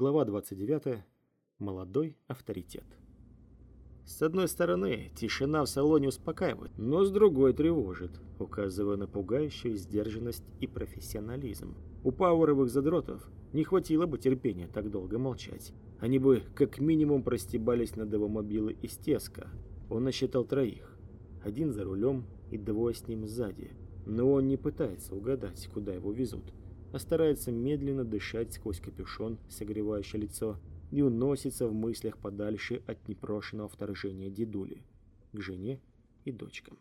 Глава 29. Молодой авторитет. С одной стороны, тишина в салоне успокаивает, но с другой тревожит, указывая на пугающую сдержанность и профессионализм. У пауэровых задротов не хватило бы терпения так долго молчать. Они бы как минимум простебались на Девомобилы из Теска. Он насчитал троих. Один за рулем и двое с ним сзади. Но он не пытается угадать, куда его везут, а старается медленно дышать сквозь капюшон, согревающий лицо, и уносится в мыслях подальше от непрошенного вторжения дедули к жене и дочкам.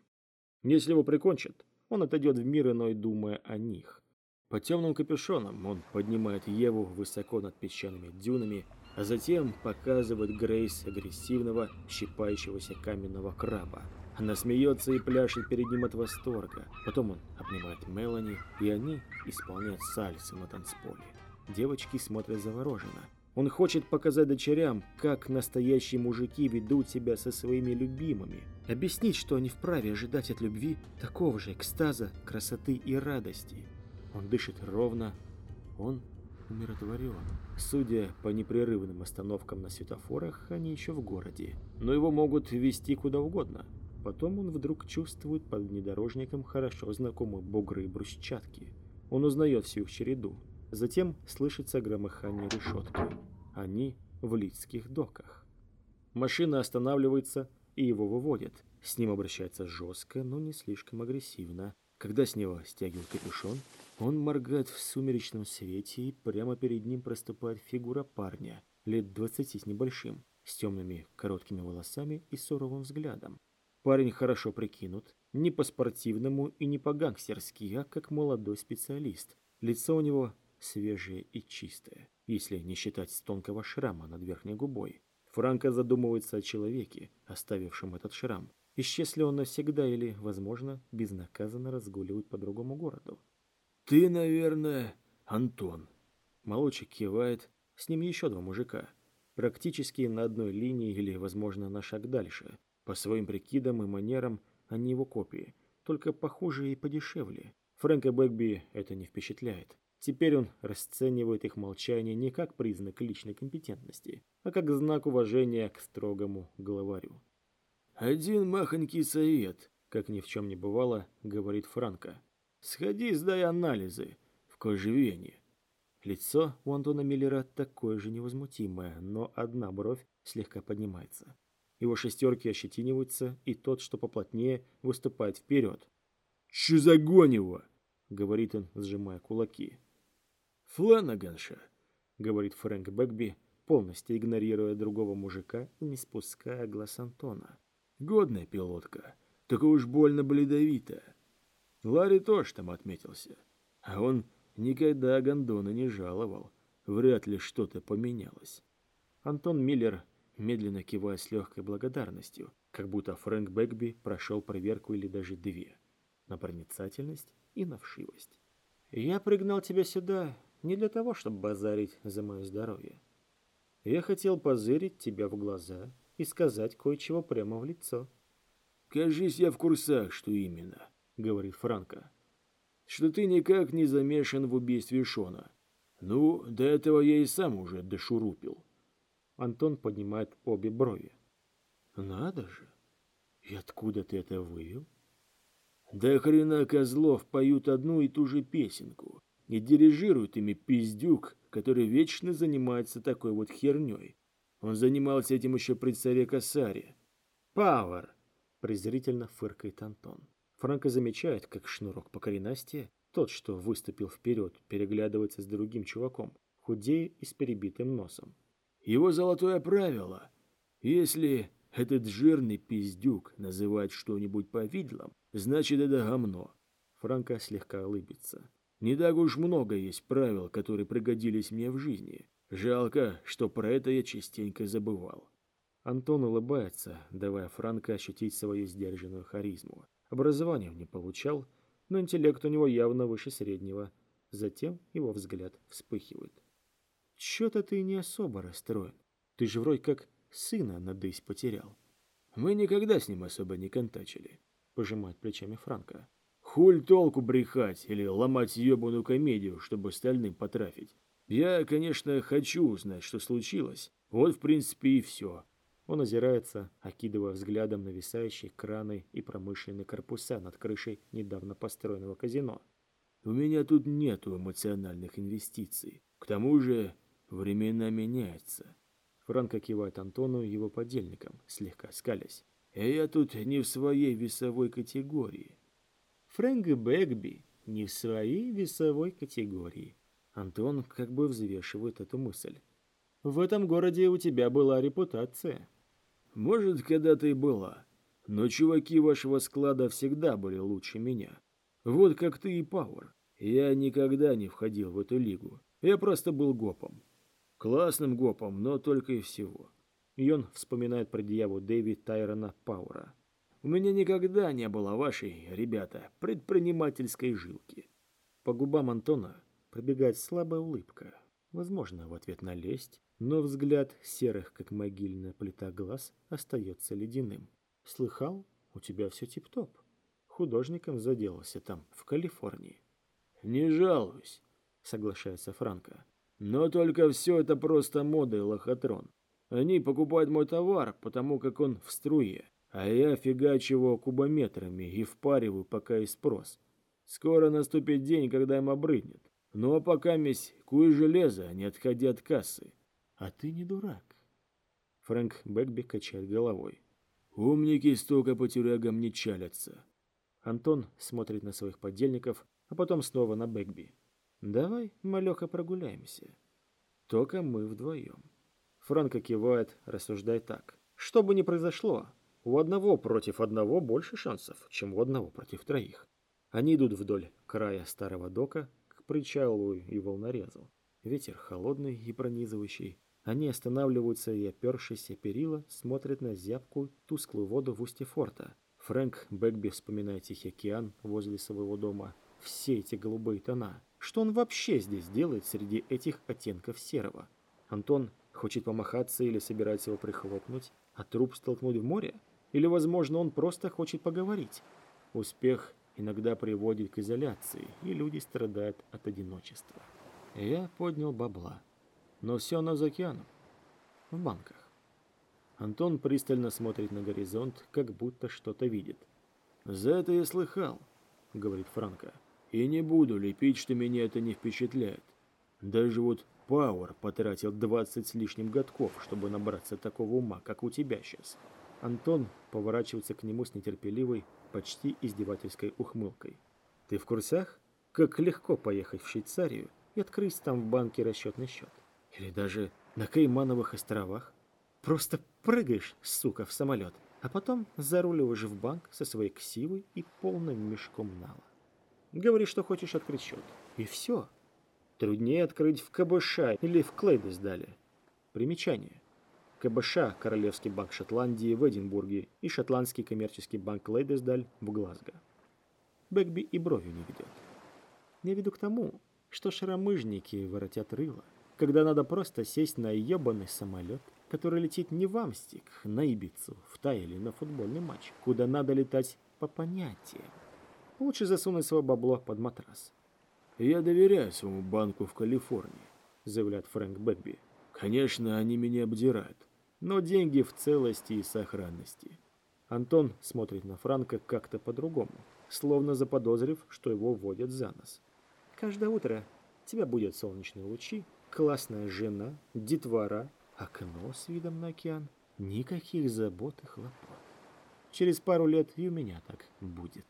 Если его прикончат, он отойдет в мир иной, думая о них. По темным капюшонам он поднимает Еву высоко над песчаными дюнами, а затем показывает Грейс агрессивного, щипающегося каменного краба. Она смеется и пляшет перед ним от восторга. Потом он обнимает Мелани, и они исполняют сальсы на танцполе. Девочки смотрят завороженно. Он хочет показать дочерям, как настоящие мужики ведут себя со своими любимыми. Объяснить, что они вправе ожидать от любви такого же экстаза, красоты и радости. Он дышит ровно. Он умиротворен. Судя по непрерывным остановкам на светофорах, они еще в городе. Но его могут вести куда угодно. Потом он вдруг чувствует под внедорожником хорошо знакомые бугры и брусчатки. Он узнает всю их череду. Затем слышится громыхание решетки. Они в Лидских доках. Машина останавливается, и его выводят. С ним обращается жестко, но не слишком агрессивно. Когда с него стягивают капюшон, он моргает в сумеречном свете, и прямо перед ним проступает фигура парня, лет двадцати с небольшим, с темными короткими волосами и суровым взглядом. Парень хорошо прикинут, не по-спортивному и не по-гангстерски, а как молодой специалист. Лицо у него свежее и чистое, если не считать тонкого шрама над верхней губой. Франко задумывается о человеке, оставившем этот шрам. Исчез ли он навсегда или, возможно, безнаказанно разгуливает по другому городу? «Ты, наверное, Антон». Молодчик кивает, с ним еще два мужика. Практически на одной линии или, возможно, на шаг дальше. По своим прикидам и манерам они его копии, только похуже и подешевле. Фрэнка Бэгби это не впечатляет. Теперь он расценивает их молчание не как признак личной компетентности, а как знак уважения к строгому главарю. «Один махонький совет», — как ни в чем не бывало, говорит Франко. «Сходи, сдай анализы в кожевенье». Лицо у Антона Миллера такое же невозмутимое, но одна бровь слегка поднимается. Его шестерки ощетиниваются, и тот, что поплотнее, выступает вперед. «Че за гонево?» — говорит он, сжимая кулаки. «Фланаганша», — говорит Фрэнк Бэгби, полностью игнорируя другого мужика и не спуская глаз Антона. «Годная пилотка, только уж больно бледовитая. Ларри тоже там отметился, а он никогда гондона не жаловал. Вряд ли что-то поменялось». Антон Миллер медленно кивая с легкой благодарностью, как будто Фрэнк Бэгби прошел проверку или даже две, на проницательность и на вшивость. «Я пригнал тебя сюда не для того, чтобы базарить за мое здоровье. Я хотел позырить тебя в глаза и сказать кое-чего прямо в лицо». «Кажись, я в курсах, что именно», — говорит Франко. «Что ты никак не замешан в убийстве Шона. Ну, до этого я и сам уже дошурупил». Антон поднимает обе брови. «Надо же! И откуда ты это вывел?» «Да хрена козлов поют одну и ту же песенку и дирижирует ими пиздюк, который вечно занимается такой вот херней. Он занимался этим еще при царе Касаре». «Пауэр!» – презрительно фыркает Антон. Франко замечает, как шнурок по коренастия, тот, что выступил вперед, переглядывается с другим чуваком, худее и с перебитым носом. Его золотое правило. Если этот жирный пиздюк называет что-нибудь повидлом, значит это гомно. Франко слегка улыбится. Не так уж много есть правил, которые пригодились мне в жизни. Жалко, что про это я частенько забывал. Антон улыбается, давая Франко ощутить свою сдержанную харизму. Образование он не получал, но интеллект у него явно выше среднего. Затем его взгляд вспыхивает. Чё-то ты не особо расстроен. Ты же вроде как сына на дысь потерял. Мы никогда с ним особо не контачили. Пожимает плечами Франко. Хуль толку брехать или ломать ебаную комедию, чтобы остальным потрафить. Я, конечно, хочу узнать, что случилось. Вот, в принципе, и все. Он озирается, окидывая взглядом нависающие краны и промышленные корпуса над крышей недавно построенного казино. У меня тут нету эмоциональных инвестиций. К тому же времена меняются. Франко кивает Антону его подельникам, слегка скалясь. И я тут не в своей весовой категории. Фрэнк Бэгби не в своей весовой категории. Антон как бы взвешивает эту мысль. В этом городе у тебя была репутация. Может, когда-то и была. Но чуваки вашего склада всегда были лучше меня. Вот как ты и Пауэр. Я никогда не входил в эту лигу. Я просто был гопом. Классным гопом, но только и всего. И он вспоминает про дьяву Дэви Тайрона Пауэра. У меня никогда не было вашей, ребята, предпринимательской жилки. По губам Антона пробегает слабая улыбка. Возможно, в ответ на лесть, но взгляд серых, как могильная плита глаз, остается ледяным. Слыхал? У тебя все тип-топ. Художником заделался там, в Калифорнии. Не жалуюсь, соглашается Франко. Но только все это просто мода и лохотрон. Они покупают мой товар, потому как он в струе, а я фигачу его кубометрами и впариваю, пока и спрос. Скоро наступит день, когда им обрыднет. Ну а пока месть куй железо, не отходя от кассы. А ты не дурак. Фрэнк Бэкби качает головой. Умники столько по тюрягам не чалятся. Антон смотрит на своих подельников, а потом снова на Бэкби. Давай, малёха, прогуляемся. Только мы вдвоем. Франко кивает, рассуждая так. Что бы ни произошло, у одного против одного больше шансов, чем у одного против троих. Они идут вдоль края старого дока к причалу и волнорезу. Ветер холодный и пронизывающий. Они останавливаются и, опершись о перила, смотрят на зябкую, тусклую воду в устье форта. Фрэнк Бэкби вспоминает Тихий океан возле своего дома. Все эти голубые тона. Что он вообще здесь делает среди этих оттенков серого? Антон хочет помахаться или собирается его прихлопнуть, а труп столкнуть в море? Или, возможно, он просто хочет поговорить? Успех иногда приводит к изоляции, и люди страдают от одиночества. Я поднял бабла. Но все оно океаном. В банках. Антон пристально смотрит на горизонт, как будто что-то видит. «За это я слыхал», — говорит Франко. «И не буду лепить, что меня это не впечатляет. Даже вот Пауэр потратил 20 с лишним годков, чтобы набраться такого ума, как у тебя сейчас». Антон поворачивается к нему с нетерпеливой, почти издевательской ухмылкой. «Ты в курсах, как легко поехать в Швейцарию и открыть там в банке расчетный счет?» Или даже на Каймановых островах. Просто прыгаешь, сука, в самолет, а потом заруливаешь в банк со своей ксивой и полным мешком нала. Говоришь, что хочешь открыть счет. И все. Труднее открыть в КБШ или в Клейдесдале. Примечание. КБШ – Королевский банк Шотландии в Эдинбурге и Шотландский коммерческий банк Лейдесдаль в Глазго. Бэкби и бровью не ведет. Я веду к тому, что шаромыжники воротят рыло когда надо просто сесть на ебаный самолет, который летит не в Амстик, на Ибицу, в Тай или на футбольный матч, куда надо летать по понятиям. Лучше засунуть свое бабло под матрас. «Я доверяю своему банку в Калифорнии», — заявляет Фрэнк Бэкби. «Конечно, они меня обдирают, но деньги в целости и сохранности». Антон смотрит на Франка как-то по-другому, словно заподозрив, что его вводят за нос. «Каждое утро тебя будет солнечные лучи, классная жена, детвора, окно с видом на океан, никаких забот и хлопот. Через пару лет и у меня так будет.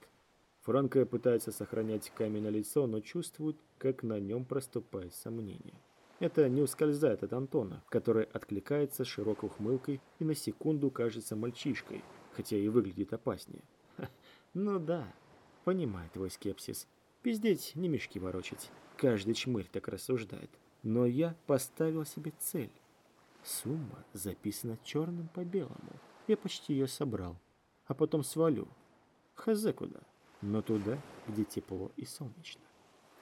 Франко пытается сохранять камень на лицо, но чувствует, как на нем проступает сомнение. Это не ускользает от Антона, который откликается широкой ухмылкой и на секунду кажется мальчишкой, хотя и выглядит опаснее. Ха, ну да, понимает твой скепсис. Пиздеть, не мешки ворочать. Каждый чмырь так рассуждает. Но я поставил себе цель. Сумма записана черным по белому. Я почти ее собрал. А потом свалю. Хазе куда? Но туда, где тепло и солнечно.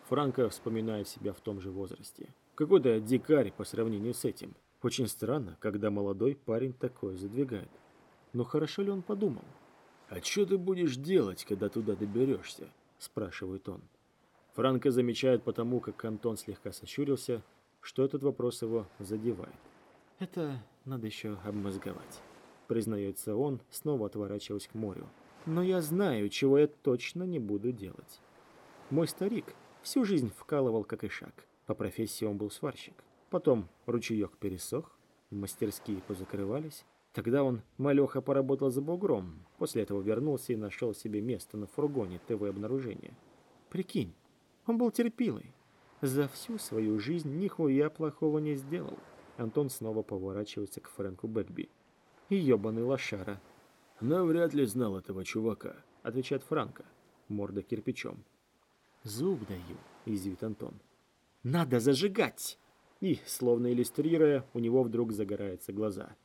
Франко вспоминает себя в том же возрасте. Какой-то дикарь по сравнению с этим. Очень странно, когда молодой парень такое задвигает. Но хорошо ли он подумал? «А что ты будешь делать, когда туда доберешься?» – спрашивает он. Франко замечает потому, как Антон слегка сощурился, что этот вопрос его задевает. «Это надо еще обмозговать», — признается он, снова отворачиваясь к морю. «Но я знаю, чего я точно не буду делать. Мой старик всю жизнь вкалывал как и шаг. По профессии он был сварщик. Потом ручеек пересох, мастерские позакрывались. Тогда он малеха поработал за бугром. После этого вернулся и нашел себе место на фургоне ТВ-обнаружения. Прикинь, он был терпилой. За всю свою жизнь нихуя плохого не сделал. Антон снова поворачивается к Фрэнку Бэкби. Ёбаный лошара. Навряд ли знал этого чувака, отвечает Франко, морда кирпичом. Зуб даю, извит Антон. Надо зажигать! И, словно иллюстрируя, у него вдруг загораются глаза.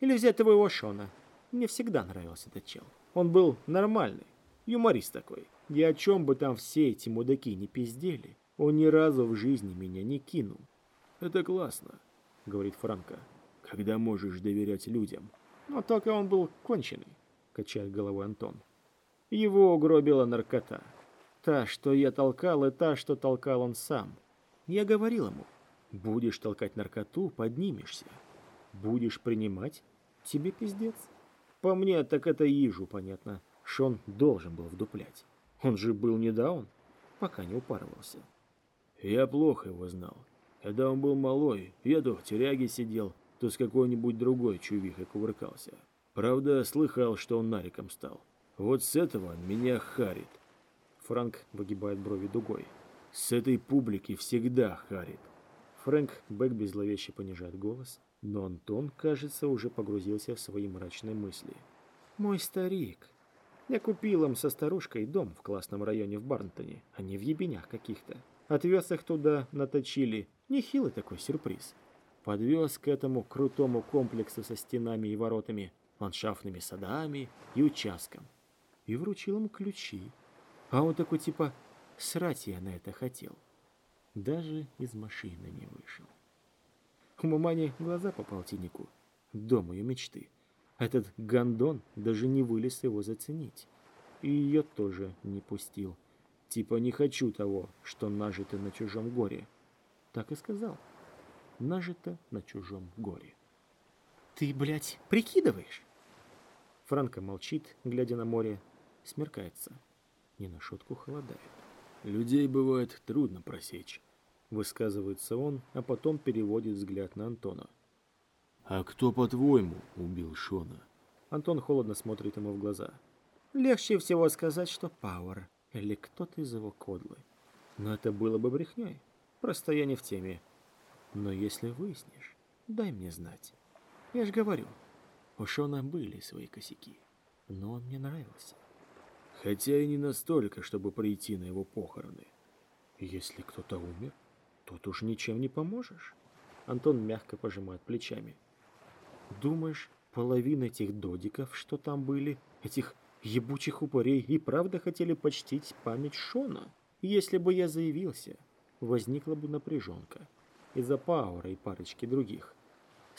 Или взять твоего Шона. Мне всегда нравился этот чел. Он был нормальный, юморист такой. И о чем бы там все эти мудаки не пиздели, он ни разу в жизни меня не кинул. Это классно, говорит Франко, когда можешь доверять людям. Но только он был конченый, качает головой Антон. Его угробила наркота. Та, что я толкал, и та, что толкал он сам. Я говорил ему, будешь толкать наркоту, поднимешься. Будешь принимать, тебе пиздец. По мне, так это ежу понятно. Шон должен был вдуплять. Он же был не даун, пока не упарывался. Я плохо его знал. Когда он был малой, я то в тюряге сидел, то с какой-нибудь другой чувихой кувыркался. Правда, слыхал, что он нариком стал. Вот с этого меня харит. Франк выгибает брови дугой. С этой публики всегда харит. Фрэнк Бэкби зловеще понижает голос, но Антон, кажется, уже погрузился в свои мрачные мысли. «Мой старик. Я купил им со старушкой дом в классном районе в Барнтоне, а не в ебенях каких-то. Отвез их туда, наточили. Нехилый такой сюрприз. Подвез к этому крутому комплексу со стенами и воротами, ландшафтными садами и участком. И вручил ему ключи. А он такой типа «срать я на это хотел». Даже из машины не вышел. У мамани глаза по полтиннику. Дом ее мечты. Этот гондон даже не вылез его заценить. И ее тоже не пустил. Типа не хочу того, что нажито на чужом горе. Так и сказал. Нажито на чужом горе. Ты, блядь, прикидываешь? Франко молчит, глядя на море. Смеркается. Не на шутку холодает. Людей бывает трудно просечь. Высказывается он, а потом переводит взгляд на Антона. «А кто, по-твоему, убил Шона?» Антон холодно смотрит ему в глаза. «Легче всего сказать, что Пауэр или кто-то из его кодлы. Но это было бы брехней. Просто я не в теме. Но если выяснишь, дай мне знать. Я же говорю, у Шона были свои косяки, но он мне нравился. Хотя и не настолько, чтобы прийти на его похороны. Если кто-то умер, тут уж ничем не поможешь. Антон мягко пожимает плечами. Думаешь, половина этих додиков, что там были, этих ебучих упырей и правда хотели почтить память Шона. Если бы я заявился, возникла бы напряженка из-за Пауэра и парочки других.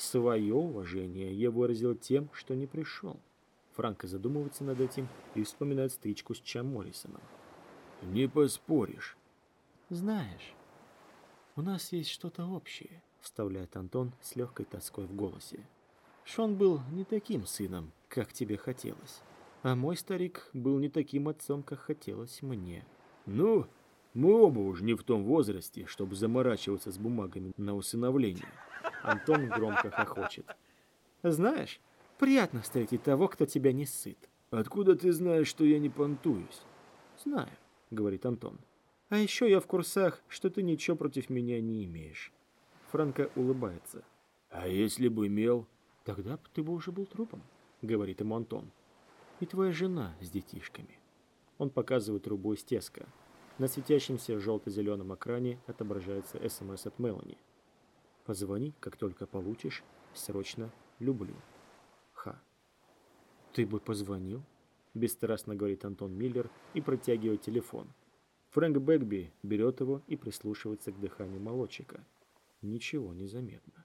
Свое уважение я выразил тем, что не пришел. Франко задумывается над этим и вспоминает стычку с Чам Моррисоном. «Не поспоришь». «Знаешь, у нас есть что-то общее», — вставляет Антон с легкой тоской в голосе. «Шон был не таким сыном, как тебе хотелось. А мой старик был не таким отцом, как хотелось мне. Ну, мы оба уже не в том возрасте, чтобы заморачиваться с бумагами на усыновление. Антон громко хохочет. Знаешь, приятно встретить того, кто тебя не сыт. Откуда ты знаешь, что я не понтуюсь? Знаю, говорит Антон. А еще я в курсах, что ты ничего против меня не имеешь. Франко улыбается. А если бы имел? Тогда ты бы уже был трупом, говорит ему Антон и твоя жена с детишками. Он показывает трубу из теска. На светящемся желто-зеленом экране отображается СМС от Мелани. Позвони, как только получишь. Срочно люблю. Ха. Ты бы позвонил? Бесстрастно говорит Антон Миллер и протягивает телефон. Фрэнк Бэгби берет его и прислушивается к дыханию молодчика. Ничего не заметно.